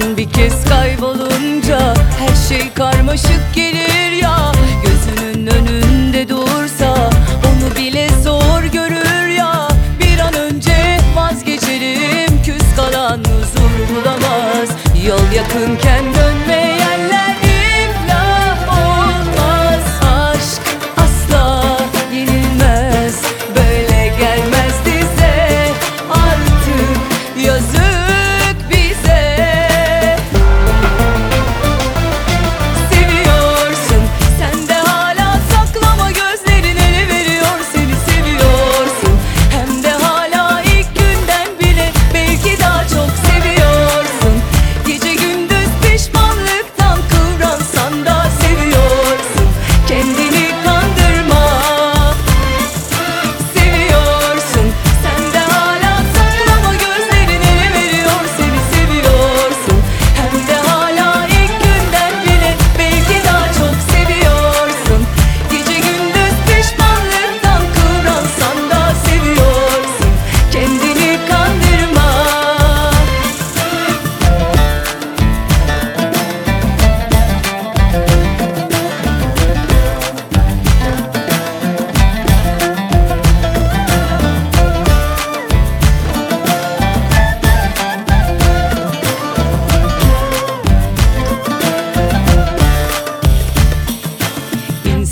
Bir kez kaybolunca her şey karmaşık gelir ya. Gözünün önünde dursa onu bile zor görür ya. Bir an önce vazgeçerim küs kalan huzur bulamaz. Yol yakınken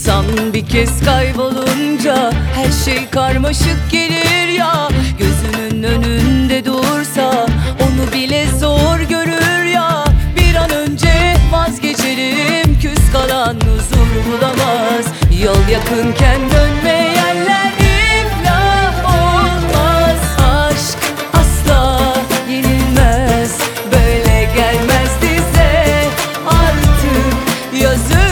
İnsan bir kez kaybolunca her şey karmaşık gelir ya. Gözünün önünde dursa onu bile zor görür ya. Bir an önce vazgeçerim küs kalan huzur bulamaz. Yol yakınken dönmeyenler iflah olmaz. Aşk asla yenilmez böyle gelmez dize artık yazın